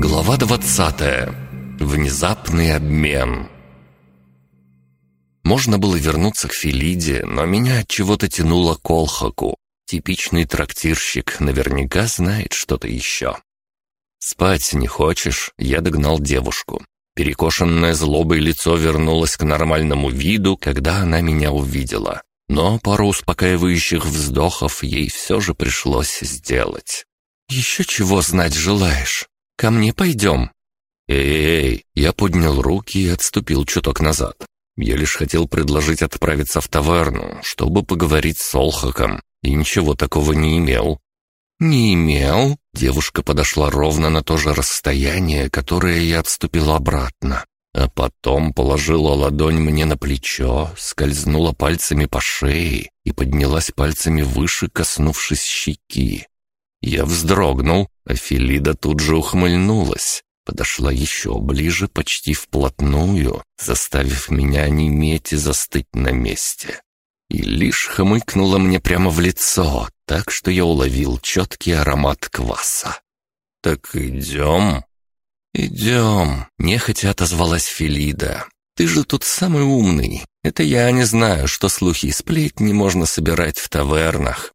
Глава 20. Внезапный обмен. Можно было вернуться к Филиде, но меня от чего-то тянуло к Олхаку. Типичный трактирщик наверняка знает что-то еще. «Спать не хочешь?» Я догнал девушку. Перекошенное злобой лицо вернулось к нормальному виду, когда она меня увидела. Но пару успокаивающих вздохов ей все же пришлось сделать. «Еще чего знать желаешь? Ко мне пойдем?» «Эй-эй-эй!» Я поднял руки и отступил чуток назад. Я лишь хотел предложить отправиться в таверну, чтобы поговорить с Олхаком, и ничего такого не имел. «Не имел?» Девушка подошла ровно на то же расстояние, которое я отступил обратно. А потом положила ладонь мне на плечо, скользнула пальцами по шее и поднялась пальцами выше, коснувшись щеки. Я вздрогнул, а Филида тут же ухмыльнулась. Подошла еще ближе, почти вплотную, заставив меня неметь и застыть на месте и лишь хмыкнула мне прямо в лицо, так что я уловил четкий аромат кваса. «Так идем?» «Идем», — нехотя отозвалась Филида. «Ты же тут самый умный. Это я не знаю, что слухи и сплетни можно собирать в тавернах».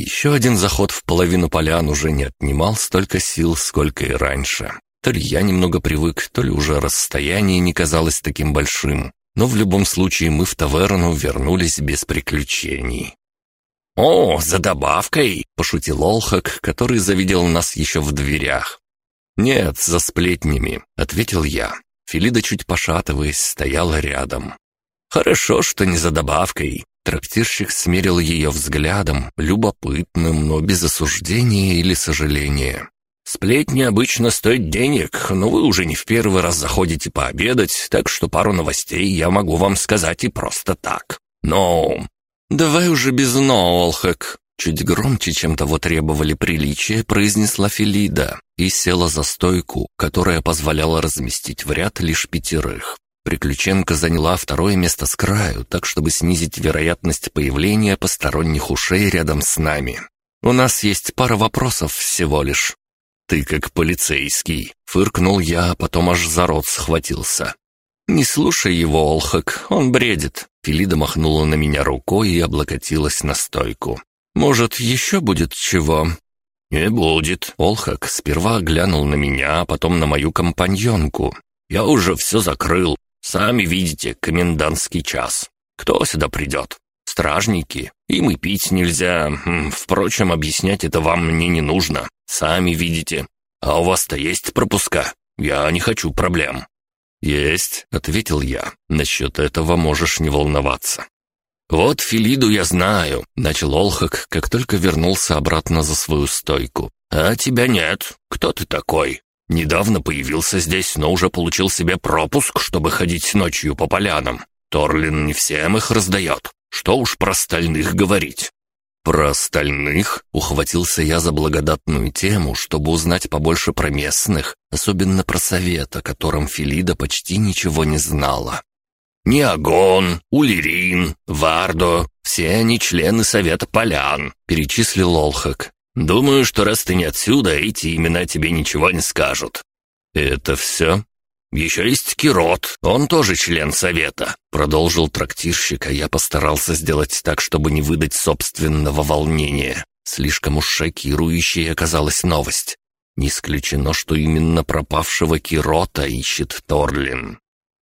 Еще один заход в половину полян уже не отнимал столько сил, сколько и раньше. То ли я немного привык, то ли уже расстояние не казалось таким большим но в любом случае мы в таверну вернулись без приключений. «О, за добавкой!» — пошутил Олхак, который завидел нас еще в дверях. «Нет, за сплетнями», — ответил я. Филида, чуть пошатываясь, стояла рядом. «Хорошо, что не за добавкой». Трактирщик смерил ее взглядом, любопытным, но без осуждения или сожаления. Сплетни обычно стоят денег, но вы уже не в первый раз заходите пообедать, так что пару новостей я могу вам сказать и просто так. Но... Давай уже без «но», Олхэк. Чуть громче, чем того требовали приличия, произнесла Филида и села за стойку, которая позволяла разместить в ряд лишь пятерых. Приключенка заняла второе место с краю, так чтобы снизить вероятность появления посторонних ушей рядом с нами. У нас есть пара вопросов всего лишь. «Ты как полицейский», — фыркнул я, а потом аж за рот схватился. «Не слушай его, Олхак, он бредит». Филида махнула на меня рукой и облокотилась на стойку. «Может, еще будет чего?» «Не будет». Олхак сперва глянул на меня, а потом на мою компаньонку. «Я уже все закрыл. Сами видите, комендантский час. Кто сюда придет? Стражники. Им и пить нельзя. Впрочем, объяснять это вам мне не нужно. Сами видите. А у вас-то есть пропуска? Я не хочу проблем». «Есть», — ответил я. «Насчет этого можешь не волноваться». «Вот Филиду я знаю», — начал Олхак, как только вернулся обратно за свою стойку. «А тебя нет. Кто ты такой? Недавно появился здесь, но уже получил себе пропуск, чтобы ходить ночью по полянам. Торлин не всем их раздает. Что уж про остальных говорить. Про остальных ухватился я за благодатную тему, чтобы узнать побольше про местных, особенно про совет, о котором Филида почти ничего не знала. «Неагон, Улирин, Вардо — все они члены Совета Полян», — перечислил Олхак. «Думаю, что раз ты не отсюда, эти имена тебе ничего не скажут». «Это все?» «Еще есть Кирот, он тоже член совета», — продолжил трактирщик, а я постарался сделать так, чтобы не выдать собственного волнения. Слишком уж шокирующей оказалась новость. Не исключено, что именно пропавшего Кирота ищет Торлин.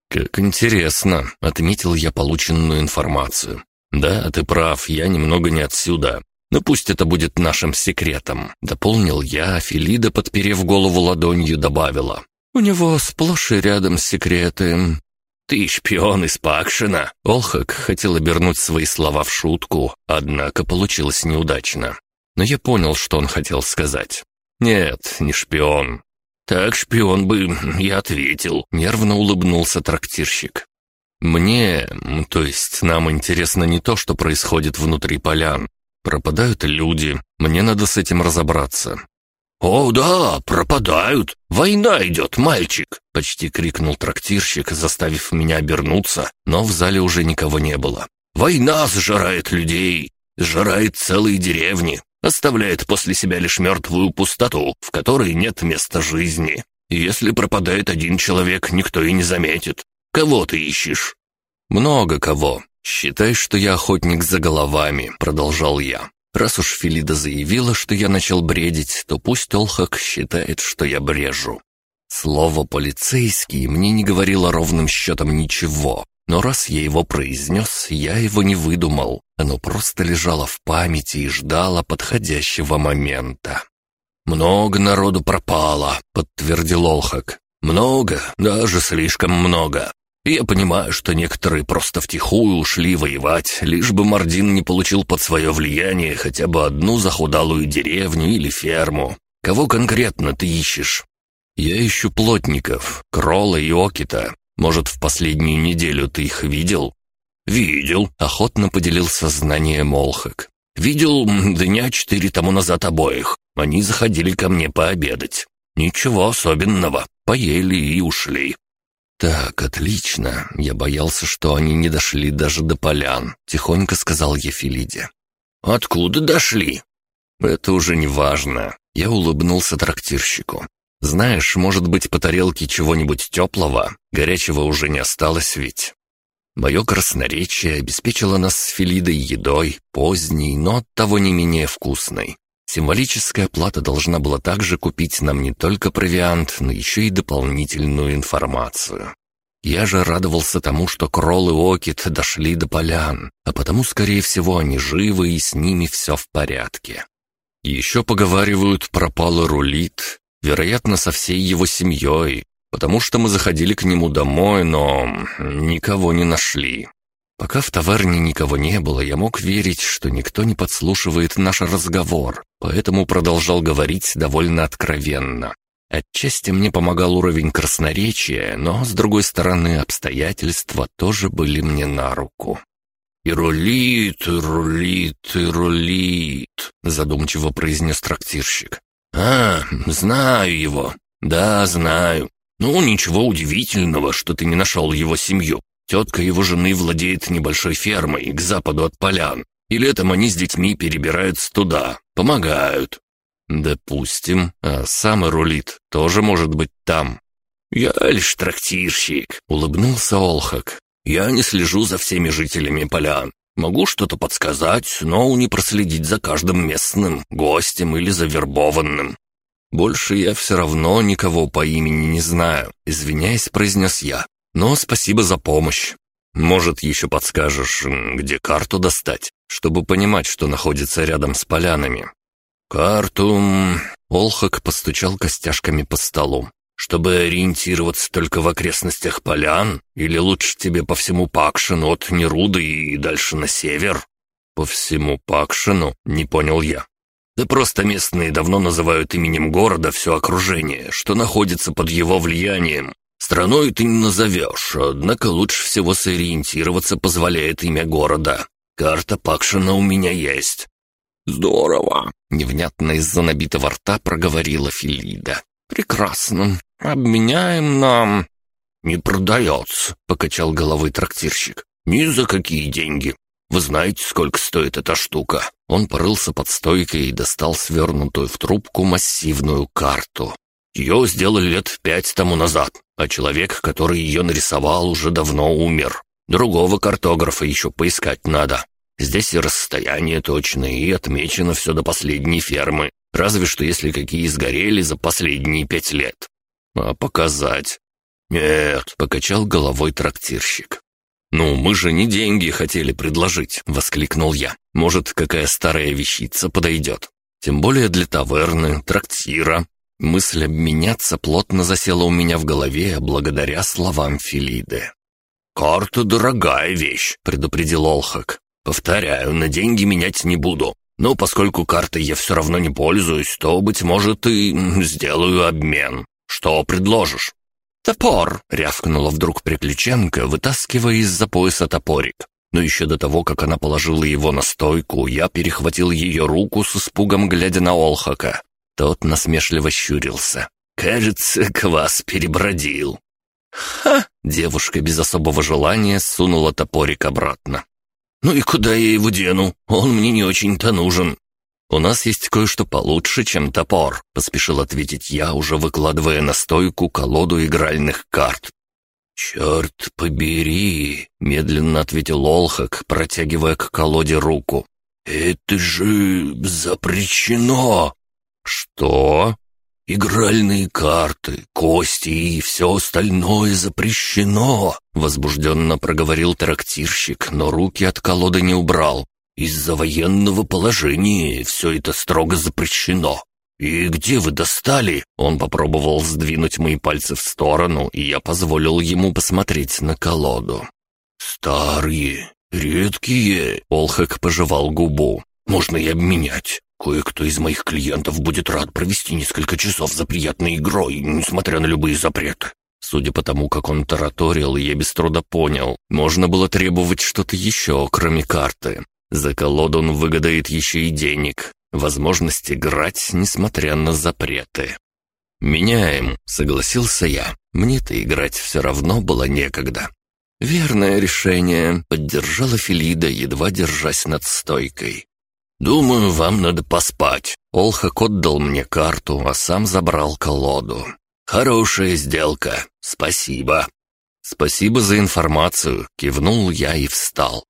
«Как интересно», — отметил я полученную информацию. «Да, ты прав, я немного не отсюда. Но пусть это будет нашим секретом», — дополнил я, а Филида, подперев голову ладонью, добавила. У него сплошь и рядом секреты. «Ты шпион из Пакшина!» Олхак хотел обернуть свои слова в шутку, однако получилось неудачно. Но я понял, что он хотел сказать. «Нет, не шпион». «Так шпион бы и ответил», — нервно улыбнулся трактирщик. «Мне, то есть нам интересно не то, что происходит внутри полян. Пропадают люди, мне надо с этим разобраться. «О, да, пропадают! Война идет, мальчик!» — почти крикнул трактирщик, заставив меня обернуться, но в зале уже никого не было. «Война сжирает людей, сжирает целые деревни. Оставляет после себя лишь мертвую пустоту, в которой нет места жизни. Если пропадает один человек, никто и не заметит. Кого ты ищешь?» «Много кого. Считай, что я охотник за головами», — продолжал я. «Раз уж Филида заявила, что я начал бредить, то пусть Олхак считает, что я брежу. Слово «полицейский» мне не говорило ровным счетом ничего, но раз я его произнес, я его не выдумал. Оно просто лежало в памяти и ждало подходящего момента. «Много народу пропало», — подтвердил Олхак. «Много, даже слишком много. Я понимаю, что некоторые просто втихую ушли воевать, лишь бы Мардин не получил под свое влияние хотя бы одну захудалую деревню или ферму. Кого конкретно ты ищешь?» «Я ищу плотников, Кролла и Окита. Может, в последнюю неделю ты их видел?» «Видел», — охотно поделился знанием Молхак. «Видел дня четыре тому назад обоих. Они заходили ко мне пообедать. Ничего особенного, поели и ушли. «Так, отлично. Я боялся, что они не дошли даже до полян», — тихонько сказал Ефилиде. «Откуда дошли?» «Это уже не важно». Я улыбнулся трактирщику. «Знаешь, может быть, по тарелке чего-нибудь теплого? Горячего уже не осталось ведь». Мое красноречие обеспечило нас с Филидой едой, поздней, но оттого не менее вкусной. Символическая плата должна была также купить нам не только провиант, но еще и дополнительную информацию. Я же радовался тому, что Кролл и Окит дошли до полян, а потому, скорее всего, они живы и с ними все в порядке. Еще поговаривают, пропал Рулит, вероятно, со всей его семьей, потому что мы заходили к нему домой, но никого не нашли. Пока в таверне никого не было, я мог верить, что никто не подслушивает наш разговор, поэтому продолжал говорить довольно откровенно. Отчасти мне помогал уровень красноречия, но, с другой стороны, обстоятельства тоже были мне на руку. «И рулит, и рулит, и рулит», — задумчиво произнес трактирщик. «А, знаю его. Да, знаю. Ну, ничего удивительного, что ты не нашел его семью. Тетка его жены владеет небольшой фермой к западу от полян, и летом они с детьми перебираются туда, помогают». «Допустим, а сам рулит тоже может быть там». «Я лишь трактирщик», — улыбнулся Олхак. «Я не слежу за всеми жителями полян. Могу что-то подсказать, но не проследить за каждым местным, гостем или завербованным. Больше я все равно никого по имени не знаю», — извиняясь, произнес я. Но спасибо за помощь. Может, еще подскажешь, где карту достать, чтобы понимать, что находится рядом с полянами?» «Карту...» Олхак постучал костяшками по столу. «Чтобы ориентироваться только в окрестностях полян? Или лучше тебе по всему Пакшину от Неруды и дальше на север?» «По всему Пакшину?» — не понял я. «Да просто местные давно называют именем города все окружение, что находится под его влиянием. Страной ты не назовешь, однако лучше всего сориентироваться позволяет имя города. Карта Пакшина у меня есть». «Здорово!» — невнятно из-за набитого рта проговорила Филида. «Прекрасно. Обменяем нам...» «Не продается», — покачал головой трактирщик. «Ни за какие деньги. Вы знаете, сколько стоит эта штука?» Он порылся под стойкой и достал свернутую в трубку массивную карту. Ее сделали лет пять тому назад, а человек, который ее нарисовал, уже давно умер. Другого картографа еще поискать надо. Здесь и расстояние точное, и отмечено все до последней фермы. Разве что если какие сгорели за последние пять лет. А показать? Нет, покачал головой трактирщик. «Ну, мы же не деньги хотели предложить», — воскликнул я. «Может, какая старая вещица подойдет? Тем более для таверны, трактира, Мысль обменяться плотно засела у меня в голове благодаря словам Филиды. «Карта — дорогая вещь», — предупредил Олхак. «Повторяю, на деньги менять не буду. Но поскольку картой я все равно не пользуюсь, то, быть может, и сделаю обмен. Что предложишь?» «Топор!» — рявкнула вдруг Приключенко, вытаскивая из-за пояса топорик. Но еще до того, как она положила его на стойку, я перехватил ее руку с испугом, глядя на Олхака. Тот насмешливо щурился. «Кажется, квас перебродил». «Ха!» — девушка без особого желания сунула топорик обратно. «Ну и куда я его дену? Он мне не очень-то нужен». «У нас есть кое-что получше, чем топор», — поспешил ответить я, уже выкладывая на стойку колоду игральных карт. «Черт побери!» — медленно ответил Олхак, протягивая к колоде руку. «Это же запрещено!» «Что?» «Игральные карты, кости и все остальное запрещено!» Возбужденно проговорил трактирщик, но руки от колоды не убрал. «Из-за военного положения все это строго запрещено. «И где вы достали?» Он попробовал сдвинуть мои пальцы в сторону, и я позволил ему посмотреть на колоду. «Старые, редкие», — Олхак пожевал губу. «Можно и обменять. Кое-кто из моих клиентов будет рад провести несколько часов за приятной игрой, несмотря на любые запреты». Судя по тому, как он тараторил, я без труда понял. Можно было требовать что-то еще, кроме карты. За колоду он выгадает еще и денег возможность играть, несмотря на запреты. «Меняем», — согласился я. Мне-то играть все равно было некогда. «Верное решение», — поддержала Филида, едва держась над стойкой. «Думаю, вам надо поспать». Олхак отдал мне карту, а сам забрал колоду. «Хорошая сделка. Спасибо». «Спасибо за информацию», — кивнул я и встал.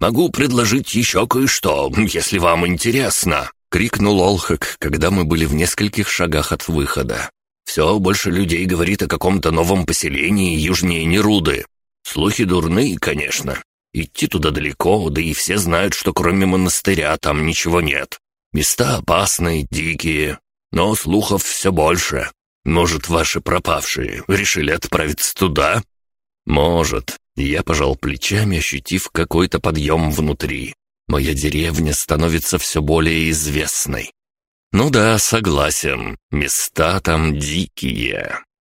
«Могу предложить еще кое-что, если вам интересно». — крикнул Олхак, когда мы были в нескольких шагах от выхода. «Все больше людей говорит о каком-то новом поселении южнее Неруды. Слухи дурные, конечно. Идти туда далеко, да и все знают, что кроме монастыря там ничего нет. Места опасные, дикие, но слухов все больше. Может, ваши пропавшие решили отправиться туда?» «Может». Я пожал плечами, ощутив какой-то подъем внутри. Моя деревня становится все более известной. Ну да, согласен, места там дикие.